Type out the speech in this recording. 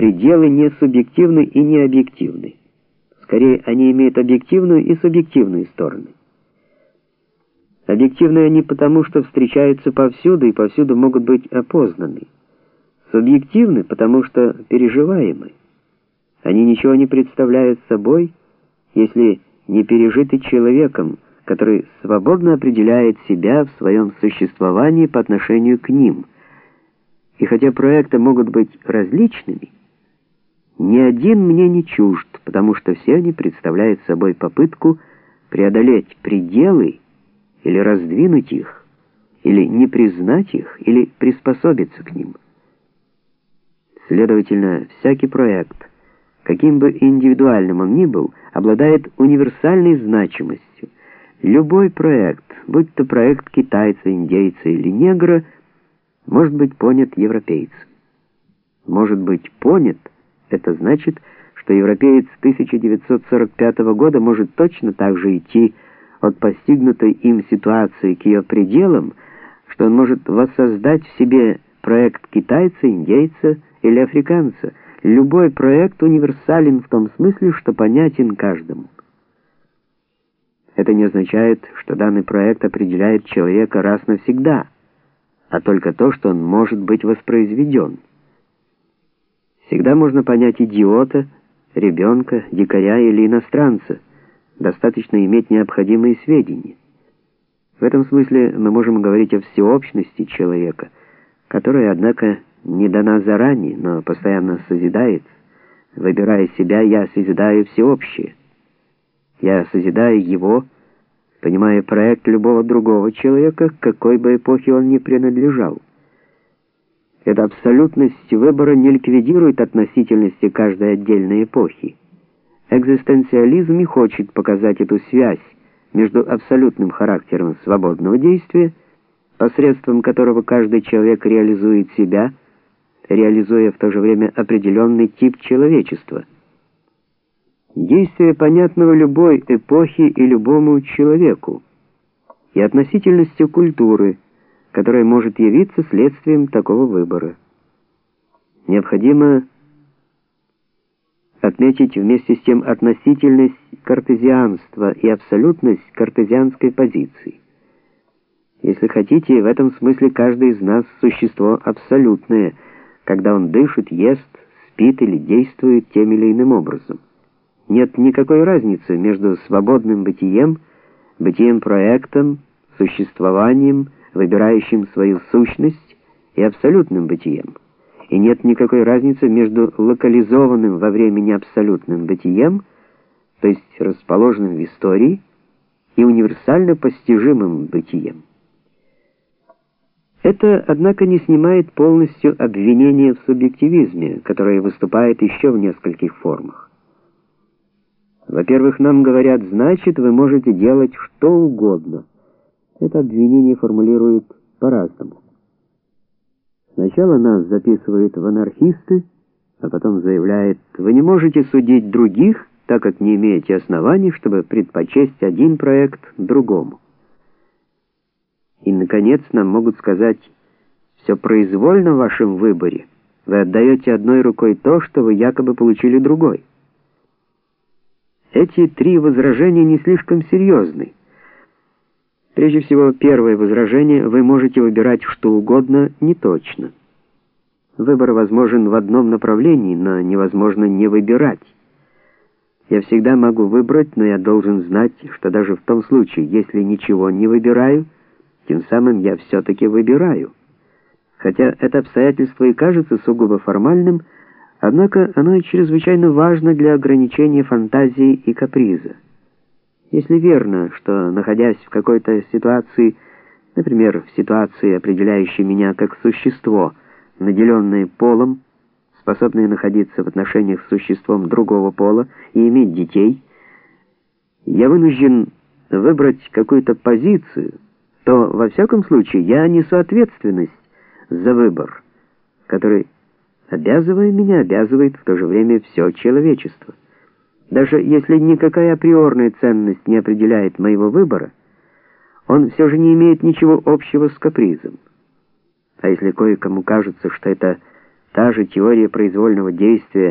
пределы не субъективны и не объективны. Скорее, они имеют объективную и субъективную стороны. Объективны они потому, что встречаются повсюду и повсюду могут быть опознаны. Субъективны, потому что переживаемы. Они ничего не представляют собой, если не пережиты человеком, который свободно определяет себя в своем существовании по отношению к ним. И хотя проекты могут быть различными, ни один мне не чужд, потому что все они представляют собой попытку преодолеть пределы или раздвинуть их, или не признать их, или приспособиться к ним. Следовательно, всякий проект, каким бы индивидуальным он ни был, обладает универсальной значимостью. Любой проект, будь то проект китайца, индейца или негра, может быть понят европейцем. Может быть понят – это значит, что европеец 1945 года может точно так же идти от постигнутой им ситуации к ее пределам, что он может воссоздать в себе проект китайца, индейца или африканца. Любой проект универсален в том смысле, что понятен каждому. Это не означает, что данный проект определяет человека раз навсегда, а только то, что он может быть воспроизведен. Всегда можно понять идиота, ребенка, дикаря или иностранца. Достаточно иметь необходимые сведения. В этом смысле мы можем говорить о всеобщности человека, которая, однако, не дана заранее, но постоянно созидается. Выбирая себя, я созидаю всеобщее. Я созидаю его, понимая проект любого другого человека, к какой бы эпохе он ни принадлежал. Эта абсолютность выбора не ликвидирует относительности каждой отдельной эпохи. Экзистенциализм и хочет показать эту связь между абсолютным характером свободного действия, посредством которого каждый человек реализует себя, реализуя в то же время определенный тип человечества. Действие понятного любой эпохи и любому человеку, и относительностью культуры – которое может явиться следствием такого выбора. Необходимо отметить вместе с тем относительность картезианства и абсолютность картезианской позиции. Если хотите, в этом смысле каждый из нас существо абсолютное, когда он дышит, ест, спит или действует тем или иным образом. Нет никакой разницы между свободным бытием, бытием-проектом, существованием, выбирающим свою сущность и абсолютным бытием. И нет никакой разницы между локализованным во времени абсолютным бытием, то есть расположенным в истории, и универсально постижимым бытием. Это, однако, не снимает полностью обвинения в субъективизме, которое выступает еще в нескольких формах. Во-первых, нам говорят, значит, вы можете делать что угодно – это обвинение формулируют по-разному. Сначала нас записывают в анархисты, а потом заявляет, вы не можете судить других, так как не имеете оснований, чтобы предпочесть один проект другому. И, наконец, нам могут сказать, все произвольно в вашем выборе. Вы отдаете одной рукой то, что вы якобы получили другой. Эти три возражения не слишком серьезны. Прежде всего, первое возражение, вы можете выбирать что угодно не точно. Выбор возможен в одном направлении, но невозможно не выбирать. Я всегда могу выбрать, но я должен знать, что даже в том случае, если ничего не выбираю, тем самым я все-таки выбираю. Хотя это обстоятельство и кажется сугубо формальным, однако оно и чрезвычайно важно для ограничения фантазии и каприза. Если верно, что, находясь в какой-то ситуации, например, в ситуации, определяющей меня как существо, наделенное полом, способное находиться в отношениях с существом другого пола и иметь детей, я вынужден выбрать какую-то позицию, то, во всяком случае, я несу ответственность за выбор, который, обязывая меня, обязывает в то же время все человечество. Даже если никакая априорная ценность не определяет моего выбора, он все же не имеет ничего общего с капризом. А если кое-кому кажется, что это Та же теория произвольного действия